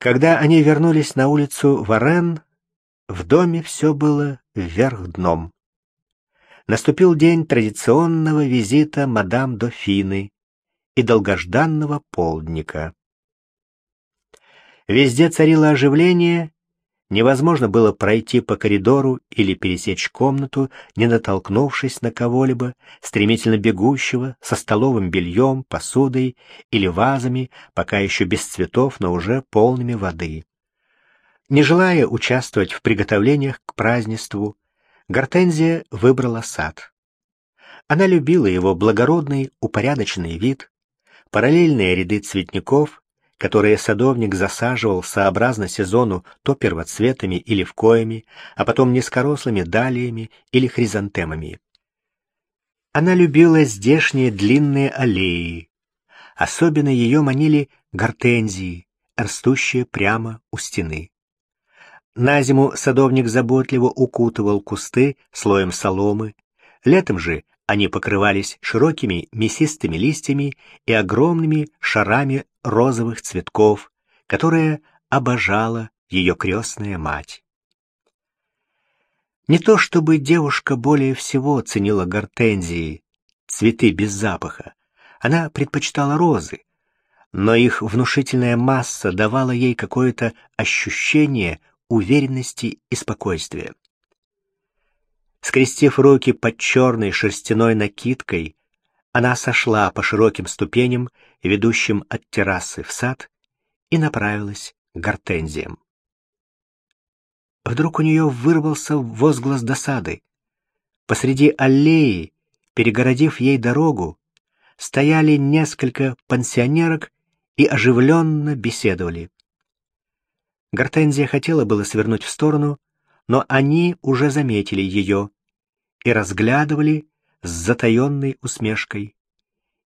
Когда они вернулись на улицу Варен, в доме все было вверх дном. Наступил день традиционного визита мадам Дофины и долгожданного полдника. Везде царило оживление, невозможно было пройти по коридору или пересечь комнату, не натолкнувшись на кого-либо, стремительно бегущего, со столовым бельем, посудой или вазами, пока еще без цветов, но уже полными воды. Не желая участвовать в приготовлениях к празднеству, Гортензия выбрала сад. Она любила его благородный, упорядоченный вид, параллельные ряды цветников, которые садовник засаживал сообразно сезону то первоцветами или вкоями, а потом низкорослыми далиями или хризантемами. Она любила здешние длинные аллеи. Особенно ее манили гортензии, растущие прямо у стены. На зиму садовник заботливо укутывал кусты слоем соломы, летом же они покрывались широкими мясистыми листьями и огромными шарами розовых цветков, которые обожала ее крестная мать. Не то чтобы девушка более всего ценила гортензии, цветы без запаха, она предпочитала розы, но их внушительная масса давала ей какое-то ощущение уверенности и спокойствия. Скрестив руки под черной шерстяной накидкой, она сошла по широким ступеням, ведущим от террасы в сад, и направилась к гортензиям. Вдруг у нее вырвался возглас досады. Посреди аллеи, перегородив ей дорогу, стояли несколько пансионерок и оживленно беседовали. Гортензия хотела было свернуть в сторону, но они уже заметили ее и разглядывали с затаенной усмешкой.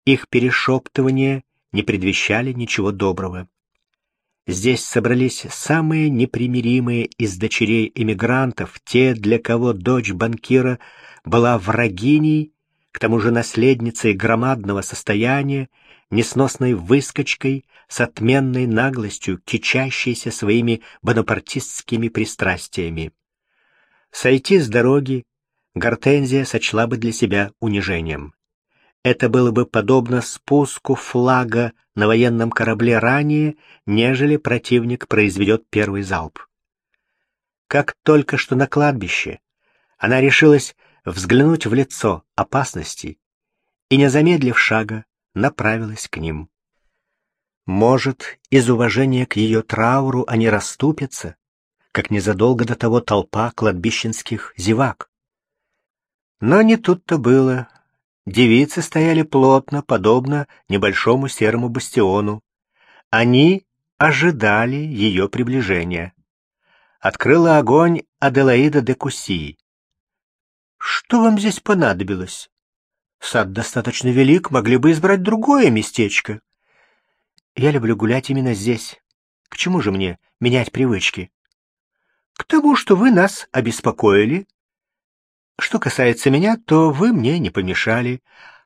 Их перешептывания не предвещали ничего доброго. Здесь собрались самые непримиримые из дочерей эмигрантов, те, для кого дочь банкира была врагиней, к тому же наследницей громадного состояния, несносной выскочкой, с отменной наглостью, кичащейся своими бонапартистскими пристрастиями. Сойти с дороги Гортензия сочла бы для себя унижением. Это было бы подобно спуску флага на военном корабле ранее, нежели противник произведет первый залп. Как только что на кладбище, она решилась взглянуть в лицо опасности и, не замедлив шага, направилась к ним. Может, из уважения к ее трауру они расступятся, как незадолго до того толпа кладбищенских зевак. Но не тут-то было. Девицы стояли плотно, подобно небольшому серому бастиону. Они ожидали ее приближения. Открыла огонь Аделаида де Куси. «Что вам здесь понадобилось? Сад достаточно велик, могли бы избрать другое местечко. Я люблю гулять именно здесь. К чему же мне менять привычки?» к тому, что вы нас обеспокоили. Что касается меня, то вы мне не помешали.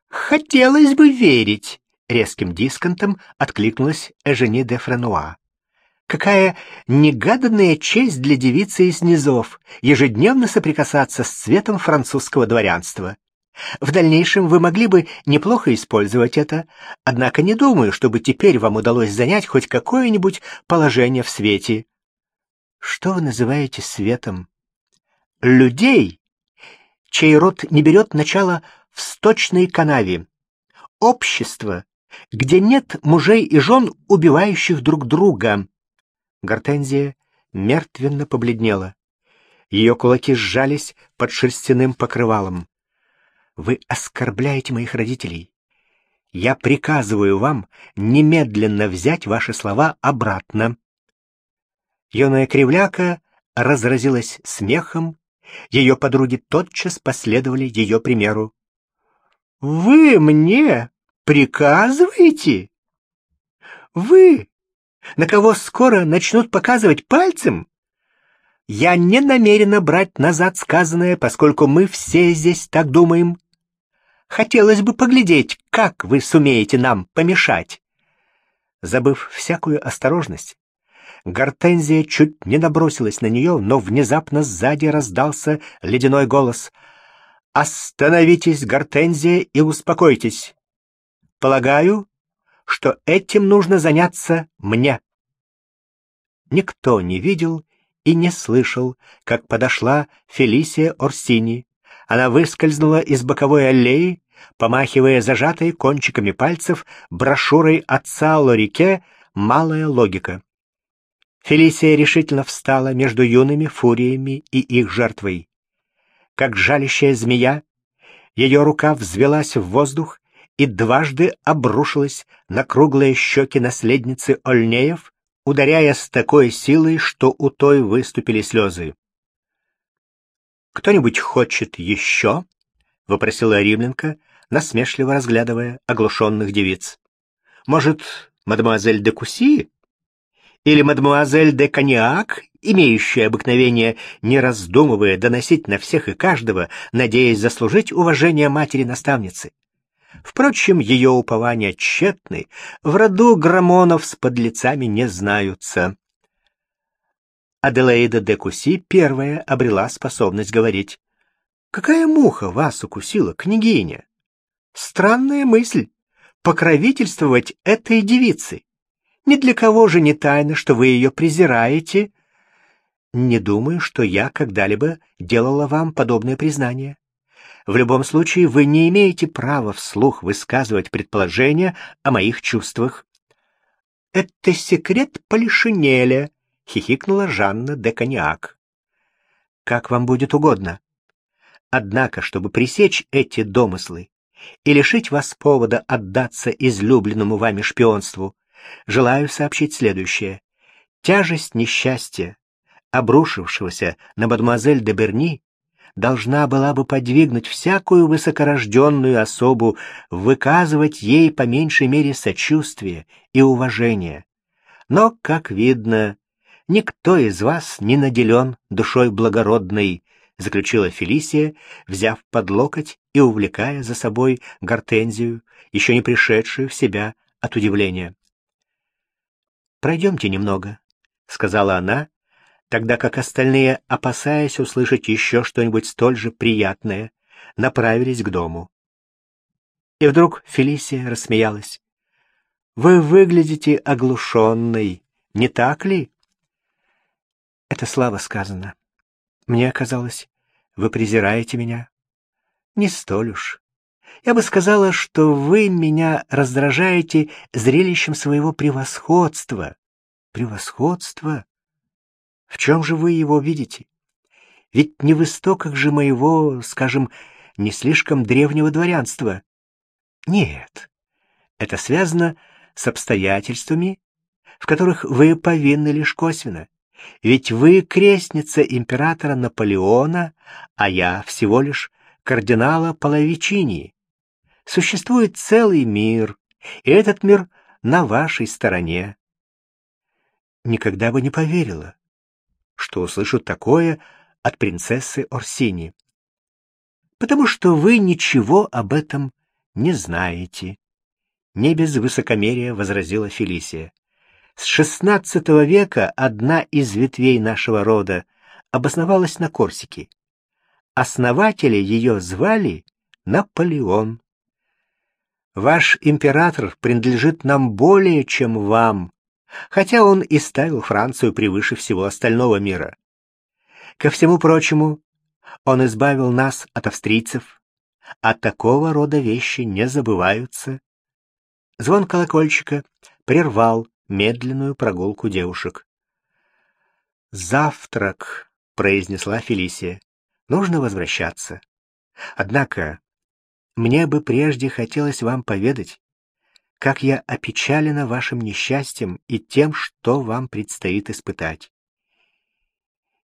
Хотелось бы верить, резким дисконтом откликнулась Эжени де Френуа. Какая негаданная честь для девицы из низов ежедневно соприкасаться с цветом французского дворянства. В дальнейшем вы могли бы неплохо использовать это, однако не думаю, чтобы теперь вам удалось занять хоть какое-нибудь положение в свете. Что вы называете светом? Людей, чей род не берет начало в сточной канаве. Общество, где нет мужей и жен, убивающих друг друга. Гортензия мертвенно побледнела. Ее кулаки сжались под шерстяным покрывалом. Вы оскорбляете моих родителей. Я приказываю вам немедленно взять ваши слова обратно. Юная кривляка разразилась смехом, ее подруги тотчас последовали ее примеру. «Вы мне приказываете? Вы, на кого скоро начнут показывать пальцем? Я не намерена брать назад сказанное, поскольку мы все здесь так думаем. Хотелось бы поглядеть, как вы сумеете нам помешать». Забыв всякую осторожность, Гортензия чуть не набросилась на нее, но внезапно сзади раздался ледяной голос. «Остановитесь, Гортензия, и успокойтесь. Полагаю, что этим нужно заняться мне». Никто не видел и не слышал, как подошла Фелисия Орсини. Она выскользнула из боковой аллеи, помахивая зажатой кончиками пальцев брошюрой отца Лорике «Малая логика». Фелисия решительно встала между юными фуриями и их жертвой. Как жалящая змея, ее рука взвелась в воздух и дважды обрушилась на круглые щеки наследницы Ольнеев, ударяя с такой силой, что у той выступили слезы. «Кто-нибудь хочет еще?» — вопросила римлянка, насмешливо разглядывая оглушенных девиц. «Может, мадемуазель де Куси? Или мадемуазель де Коньяк, имеющая обыкновение, не раздумывая, доносить на всех и каждого, надеясь заслужить уважение матери-наставницы?» Впрочем, ее упования тщетны, в роду граммонов с подлецами не знаются. Аделаида де Куси первая обрела способность говорить. «Какая муха вас укусила, княгиня? Странная мысль — покровительствовать этой девице. Ни для кого же не тайно, что вы ее презираете. Не думаю, что я когда-либо делала вам подобное признание. В любом случае, вы не имеете права вслух высказывать предположения о моих чувствах. «Это секрет Полишинеля», — хихикнула Жанна де Коньяк. «Как вам будет угодно. Однако, чтобы пресечь эти домыслы и лишить вас повода отдаться излюбленному вами шпионству, желаю сообщить следующее. Тяжесть несчастья, обрушившегося на мадемуазель де Берни, должна была бы подвигнуть всякую высокорожденную особу выказывать ей по меньшей мере сочувствие и уважение. Но, как видно, никто из вас не наделен душой благородной, заключила Фелисия, взяв под локоть и увлекая за собой гортензию, еще не пришедшую в себя от удивления. «Пройдемте немного», — сказала она, тогда как остальные, опасаясь услышать еще что-нибудь столь же приятное, направились к дому. И вдруг Фелисия рассмеялась. «Вы выглядите оглушенной, не так ли?» «Это слава сказано. Мне казалось, вы презираете меня. Не столь уж. Я бы сказала, что вы меня раздражаете зрелищем своего превосходства. Превосходство? В чем же вы его видите? Ведь не в истоках же моего, скажем, не слишком древнего дворянства. Нет, это связано с обстоятельствами, в которых вы повинны лишь косвенно. Ведь вы крестница императора Наполеона, а я всего лишь кардинала Половичини. Существует целый мир, и этот мир на вашей стороне. Никогда бы не поверила, что услышу такое от принцессы Орсини. Потому что вы ничего об этом не знаете. Не без высокомерия возразила Фелисия. С XVI века одна из ветвей нашего рода обосновалась на Корсике. Основатели ее звали Наполеон. Ваш император принадлежит нам более, чем вам, хотя он и ставил Францию превыше всего остального мира. Ко всему прочему, он избавил нас от австрийцев, а такого рода вещи не забываются. Звон колокольчика прервал медленную прогулку девушек. «Завтрак», — произнесла Фелисия, — «нужно возвращаться. Однако мне бы прежде хотелось вам поведать, как я опечалена вашим несчастьем и тем, что вам предстоит испытать.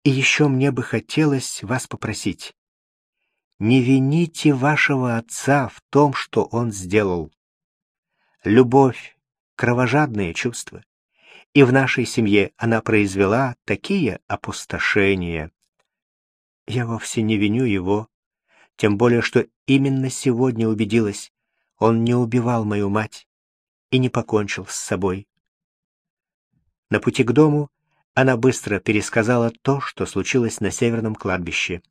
И еще мне бы хотелось вас попросить. Не вините вашего отца в том, что он сделал. Любовь — кровожадное чувство, и в нашей семье она произвела такие опустошения. Я вовсе не виню его, тем более, что именно сегодня убедилась, он не убивал мою мать и не покончил с собой. На пути к дому она быстро пересказала то, что случилось на северном кладбище.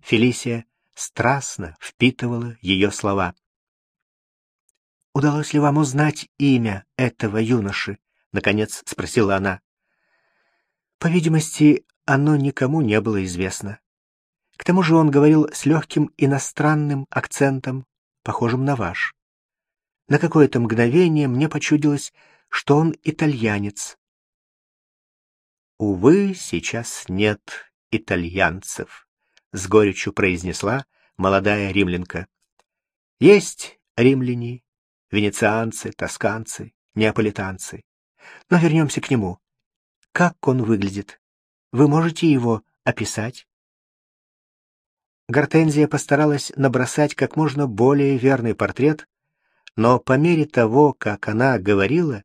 Фелисия страстно впитывала ее слова. «Удалось ли вам узнать имя этого юноши?» — наконец спросила она. По видимости, оно никому не было известно. К тому же он говорил с легким иностранным акцентом, похожим на ваш. На какое-то мгновение мне почудилось, что он итальянец. «Увы, сейчас нет итальянцев», — с горечью произнесла молодая римлянка. «Есть римляне, венецианцы, тосканцы, неаполитанцы. Но вернемся к нему. Как он выглядит? Вы можете его описать?» Гортензия постаралась набросать как можно более верный портрет, но по мере того, как она говорила,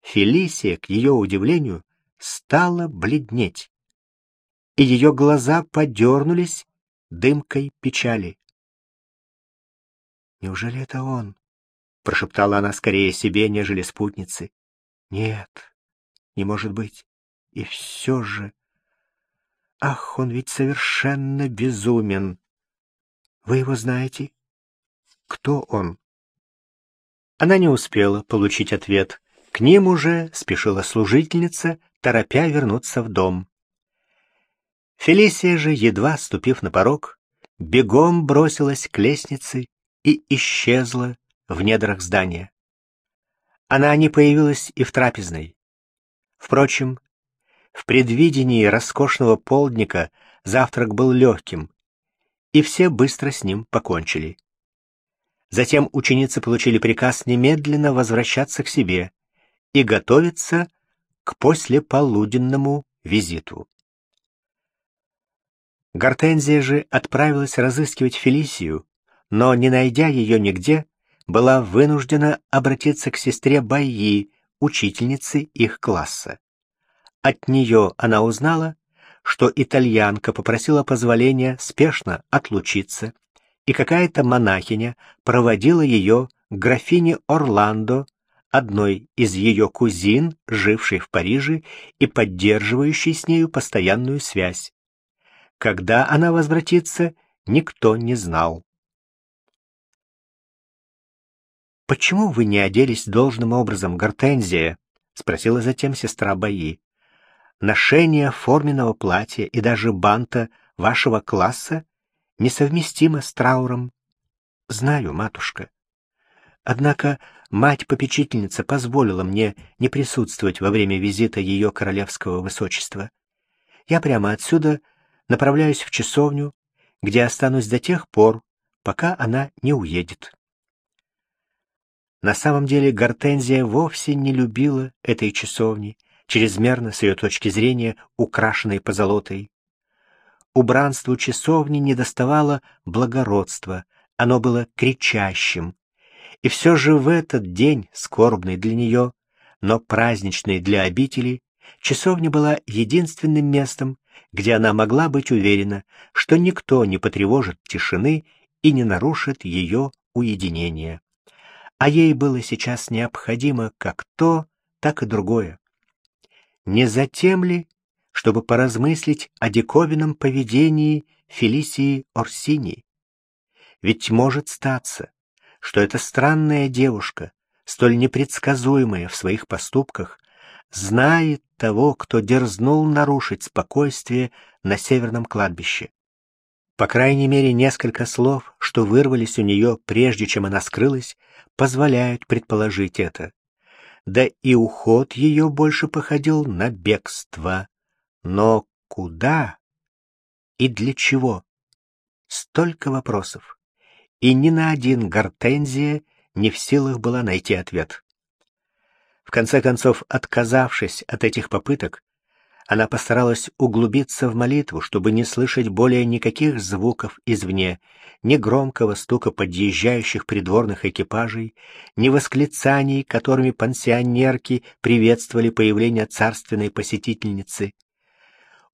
Фелисия, к ее удивлению, стала бледнеть, и ее глаза подернулись дымкой печали. «Неужели это он?» — прошептала она скорее себе, нежели спутнице. «Нет, не может быть. И все же...» «Ах, он ведь совершенно безумен!» «Вы его знаете?» «Кто он?» Она не успела получить ответ. К ним уже спешила служительница, торопя вернуться в дом. Фелисия же, едва ступив на порог, бегом бросилась к лестнице и исчезла в недрах здания. Она не появилась и в трапезной. Впрочем, в предвидении роскошного полдника завтрак был легким, и все быстро с ним покончили. Затем ученицы получили приказ немедленно возвращаться к себе и готовиться к послеполуденному визиту. Гортензия же отправилась разыскивать Фелисию, но, не найдя ее нигде, была вынуждена обратиться к сестре Байи, учительнице их класса. От нее она узнала, что итальянка попросила позволения спешно отлучиться, и какая-то монахиня проводила ее к графине Орландо одной из ее кузин, жившей в Париже и поддерживающей с нею постоянную связь. Когда она возвратится, никто не знал. «Почему вы не оделись должным образом, Гортензия?» — спросила затем сестра Баи. «Ношение форменного платья и даже банта вашего класса несовместимо с трауром». «Знаю, матушка. Однако мать-попечительница позволила мне не присутствовать во время визита ее королевского высочества. Я прямо отсюда направляюсь в часовню, где останусь до тех пор, пока она не уедет. На самом деле Гортензия вовсе не любила этой часовни, чрезмерно, с ее точки зрения, украшенной позолотой. Убранству часовни недоставало благородства, оно было кричащим, и все же в этот день, скорбный для нее, но праздничный для обители, часовня была единственным местом, где она могла быть уверена, что никто не потревожит тишины и не нарушит ее уединение. А ей было сейчас необходимо как то, так и другое. Не затем ли, чтобы поразмыслить о диковинном поведении Фелисии Орсини? Ведь может статься, что эта странная девушка, столь непредсказуемая в своих поступках, знает того, кто дерзнул нарушить спокойствие на северном кладбище. По крайней мере, несколько слов, что вырвались у нее, прежде чем она скрылась, позволяют предположить это. Да и уход ее больше походил на бегство. Но куда и для чего? Столько вопросов и ни на один гортензия не в силах была найти ответ. В конце концов, отказавшись от этих попыток, она постаралась углубиться в молитву, чтобы не слышать более никаких звуков извне, ни громкого стука подъезжающих придворных экипажей, ни восклицаний, которыми пансионерки приветствовали появление царственной посетительницы.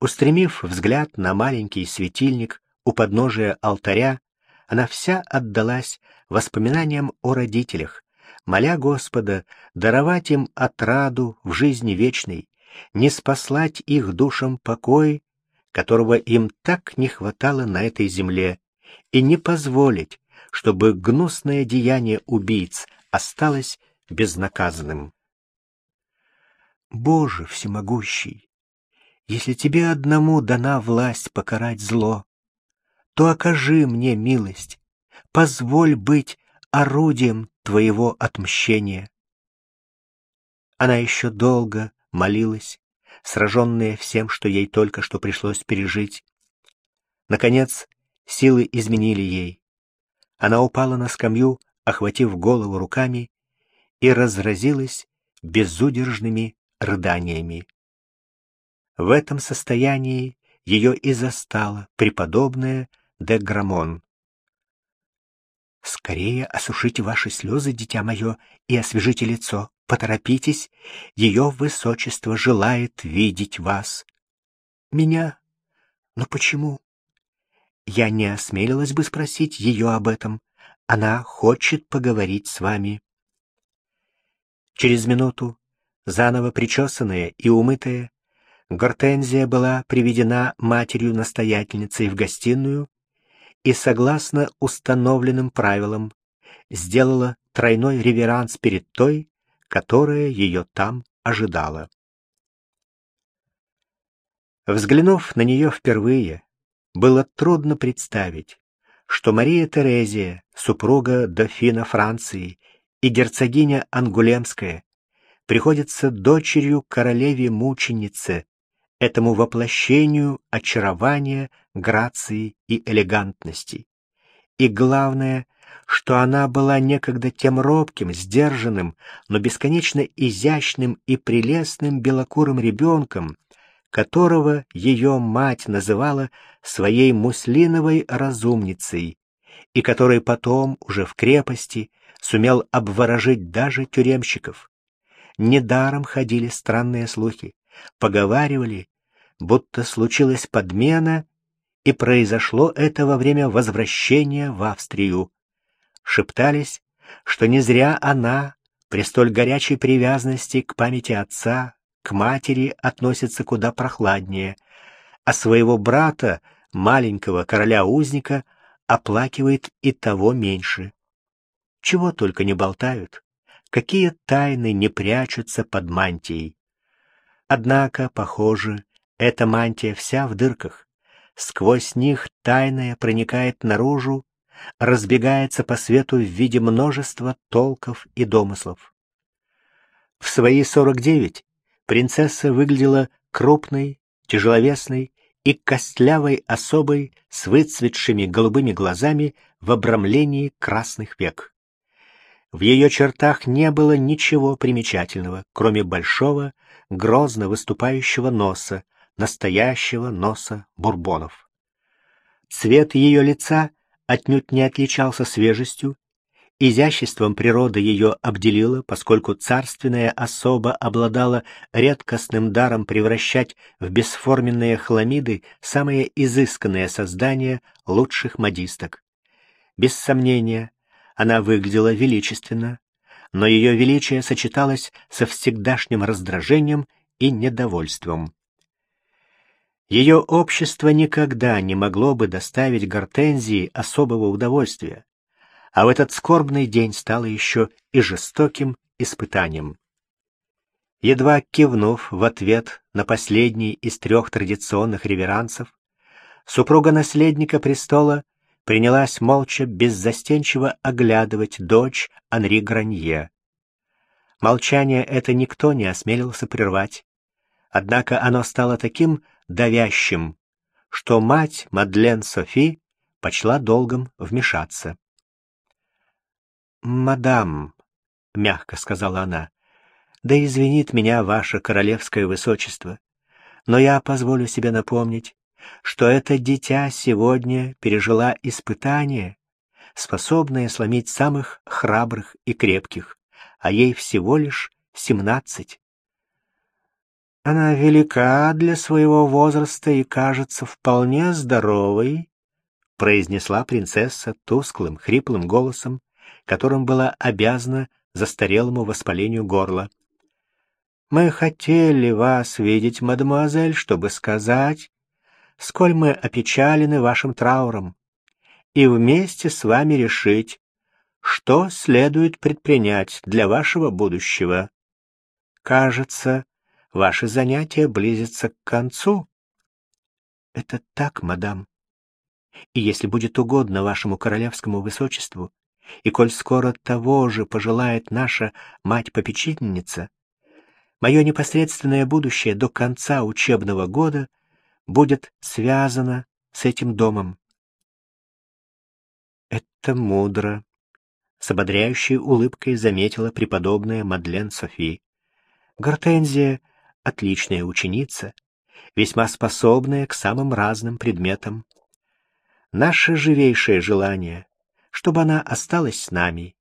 Устремив взгляд на маленький светильник у подножия алтаря, она вся отдалась воспоминаниям о родителях, моля Господа даровать им отраду в жизни вечной не спаслать их душам покой, которого им так не хватало на этой земле, и не позволить, чтобы гнусное деяние убийц осталось безнаказанным. Боже всемогущий, если тебе одному дана власть покарать зло, то окажи мне милость, позволь быть орудием твоего отмщения. Она еще долго молилась, сраженная всем, что ей только что пришлось пережить. Наконец, силы изменили ей. Она упала на скамью, охватив голову руками, и разразилась безудержными рыданиями. В этом состоянии ее и застала преподобная де Грамон. «Скорее осушите ваши слезы, дитя мое, и освежите лицо. Поторопитесь, ее высочество желает видеть вас». «Меня? Но почему?» Я не осмелилась бы спросить ее об этом. Она хочет поговорить с вами. Через минуту, заново причесанная и умытая, Гортензия была приведена матерью-настоятельницей в гостиную и, согласно установленным правилам, сделала тройной реверанс перед той, которая ее там ожидала. Взглянув на нее впервые, было трудно представить, что Мария Терезия, супруга дофина Франции и герцогиня Ангулемская, приходится дочерью королеве-мученице, этому воплощению очарования, грации и элегантности. И главное, что она была некогда тем робким, сдержанным, но бесконечно изящным и прелестным белокурым ребенком, которого ее мать называла своей муслиновой разумницей, и который потом, уже в крепости, сумел обворожить даже тюремщиков. Недаром ходили странные слухи. Поговаривали, будто случилась подмена, и произошло это во время возвращения в Австрию. Шептались, что не зря она, при столь горячей привязанности к памяти отца, к матери относится куда прохладнее, а своего брата, маленького короля-узника, оплакивает и того меньше. Чего только не болтают, какие тайны не прячутся под мантией. Однако, похоже, эта мантия вся в дырках. Сквозь них тайное проникает наружу, разбегается по свету в виде множества толков и домыслов. В свои сорок девять принцесса выглядела крупной, тяжеловесной и костлявой особой с выцветшими голубыми глазами в обрамлении красных век. В ее чертах не было ничего примечательного, кроме большого, грозно выступающего носа, настоящего носа бурбонов. Цвет ее лица отнюдь не отличался свежестью, изяществом природа ее обделила, поскольку царственная особа обладала редкостным даром превращать в бесформенные хламиды самые изысканные создания лучших модисток. Без сомнения, она выглядела величественно, но ее величие сочеталось со всегдашним раздражением и недовольством. Ее общество никогда не могло бы доставить Гортензии особого удовольствия, а в этот скорбный день стало еще и жестоким испытанием. Едва кивнув в ответ на последний из трех традиционных реверансов, супруга наследника престола принялась молча беззастенчиво оглядывать дочь Анри Гранье. Молчание это никто не осмелился прервать, однако оно стало таким давящим, что мать Мадлен Софи почла долгом вмешаться. «Мадам», — мягко сказала она, — «да извинит меня ваше королевское высочество, но я позволю себе напомнить, что это дитя сегодня пережила испытание, способное сломить самых храбрых и крепких, а ей всего лишь семнадцать. Она велика для своего возраста и кажется вполне здоровой, произнесла принцесса тусклым, хриплым голосом, которым была обязана застарелому воспалению горла. Мы хотели вас видеть, мадемуазель, чтобы сказать, сколь мы опечалены вашим трауром, и вместе с вами решить, что следует предпринять для вашего будущего. Кажется, ваше занятие близится к концу. Это так, мадам. И если будет угодно вашему королевскому высочеству, и коль скоро того же пожелает наша мать-попечительница, мое непосредственное будущее до конца учебного года будет связано с этим домом. Это мудро, с ободряющей улыбкой заметила преподобная Мадлен Софи. Гортензия — отличная ученица, весьма способная к самым разным предметам. Наше живейшее желание, чтобы она осталась с нами,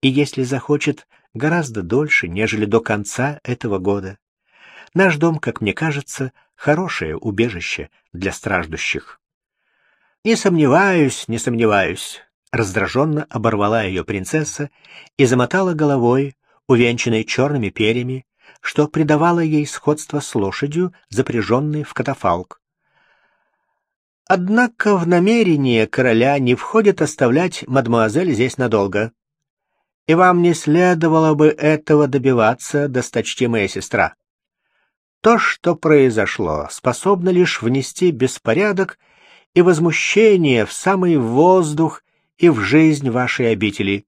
и, если захочет, гораздо дольше, нежели до конца этого года. Наш дом, как мне кажется, хорошее убежище для страждущих. Не сомневаюсь, не сомневаюсь. Раздраженно оборвала ее принцесса и замотала головой, увенчанной черными перьями, что придавало ей сходство с лошадью, запряженной в катафалк. Однако в намерение короля не входит оставлять мадмуазель здесь надолго и вам не следовало бы этого добиваться, досточтимая сестра. То, что произошло, способно лишь внести беспорядок и возмущение в самый воздух и в жизнь вашей обители.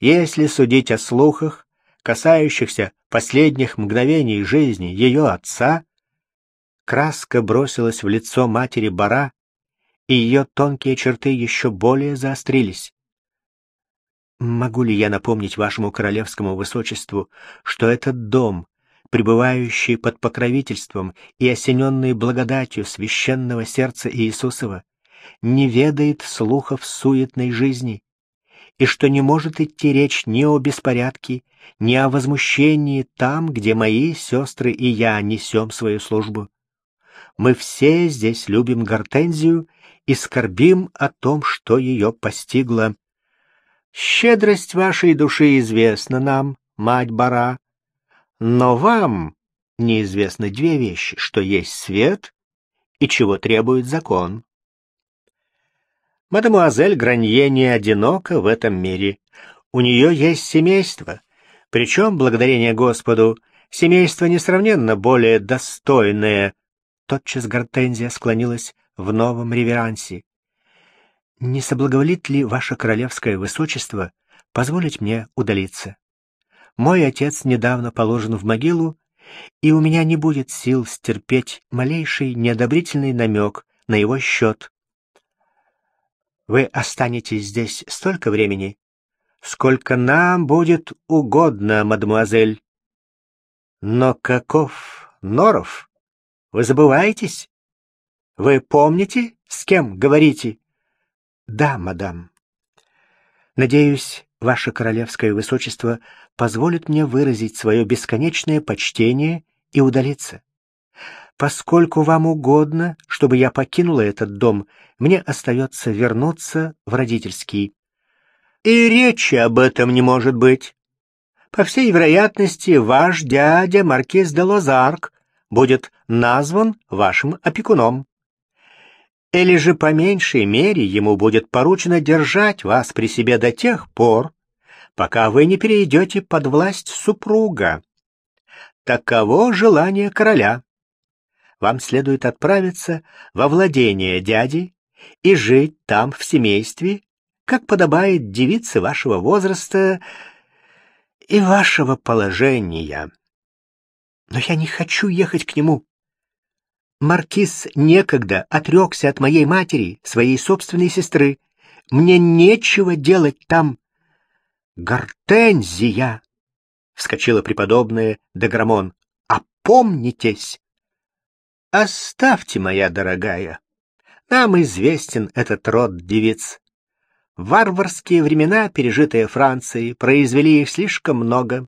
Если судить о слухах, касающихся последних мгновений жизни ее отца, краска бросилась в лицо матери Бара, и ее тонкие черты еще более заострились. Могу ли я напомнить вашему королевскому высочеству, что этот дом, пребывающий под покровительством и осененный благодатью священного сердца Иисусова, не ведает слухов суетной жизни, и что не может идти речь ни о беспорядке, ни о возмущении там, где мои сестры и я несем свою службу. Мы все здесь любим Гортензию и скорбим о том, что ее постигло. Щедрость вашей души известна нам, мать Бара, но вам неизвестны две вещи, что есть свет и чего требует закон. Мадемуазель Гранье не одинока в этом мире. У нее есть семейство, причем, благодарение Господу, семейство несравненно более достойное. Тотчас Гортензия склонилась в новом реверансе не соблаговолит ли ваше королевское высочество позволить мне удалиться? Мой отец недавно положен в могилу, и у меня не будет сил стерпеть малейший неодобрительный намек на его счет. Вы останетесь здесь столько времени, сколько нам будет угодно, мадемуазель. Но каков Норов? Вы забываетесь? Вы помните, с кем говорите? Да, мадам. Надеюсь, ваше королевское высочество позволит мне выразить свое бесконечное почтение и удалиться. Поскольку вам угодно, чтобы я покинула этот дом, мне остается вернуться в родительский. И речи об этом не может быть. По всей вероятности, ваш дядя, маркиз де Лозарк, будет назван вашим опекуном. Или же по меньшей мере ему будет поручено держать вас при себе до тех пор, пока вы не перейдете под власть супруга. Таково желание короля. Вам следует отправиться во владение дяди и жить там в семействе, как подобает девице вашего возраста и вашего положения. Но я не хочу ехать к нему. Маркиз некогда отрекся от моей матери, своей собственной сестры. Мне нечего делать там. Гортензия! — вскочила преподобная Деграмон. — Опомнитесь! — Оставьте, моя дорогая. Нам известен этот род девиц. Варварские времена, пережитые Францией, произвели их слишком много.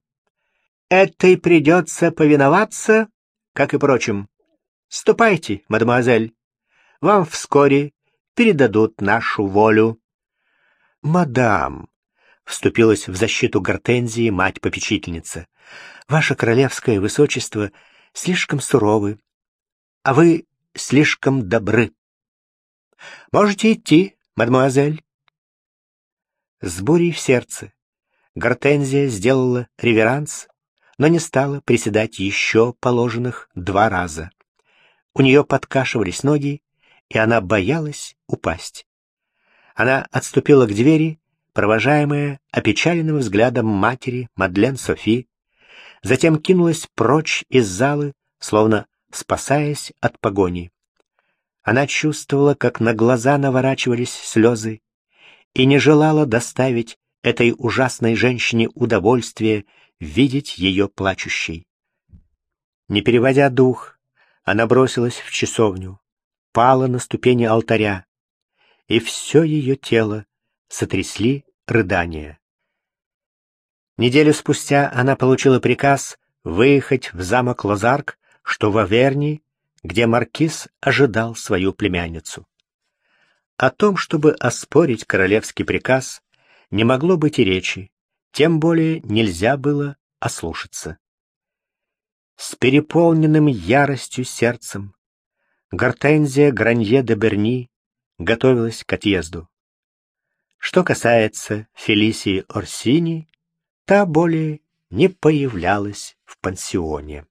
Этой придется повиноваться, как и прочим. Ступайте, мадемуазель. Вам вскоре передадут нашу волю. Мадам, вступилась в защиту Гортензии мать-попечительница. Ваше королевское высочество слишком суровы, а вы слишком добры. Можете идти, мадемуазель. С бурей в сердце Гортензия сделала реверанс, но не стала приседать еще положенных два раза. У нее подкашивались ноги, и она боялась упасть. Она отступила к двери, провожаемая опечаленным взглядом матери Мадлен Софи, затем кинулась прочь из залы, словно спасаясь от погони. Она чувствовала, как на глаза наворачивались слезы, и не желала доставить этой ужасной женщине удовольствие видеть ее плачущей. Не переводя дух, она бросилась в часовню, пала на ступени алтаря, и все ее тело сотрясли рыдания. Неделю спустя она получила приказ выехать в замок Лозарк, что в Аверни, где маркиз ожидал свою племянницу. О том, чтобы оспорить королевский приказ, не могло быть и речи, тем более нельзя было ослушаться. С переполненным яростью сердцем Гортензия Гранье де Берни готовилась к отъезду. Что касается Фелисии Орсини, та более не появлялась в пансионе.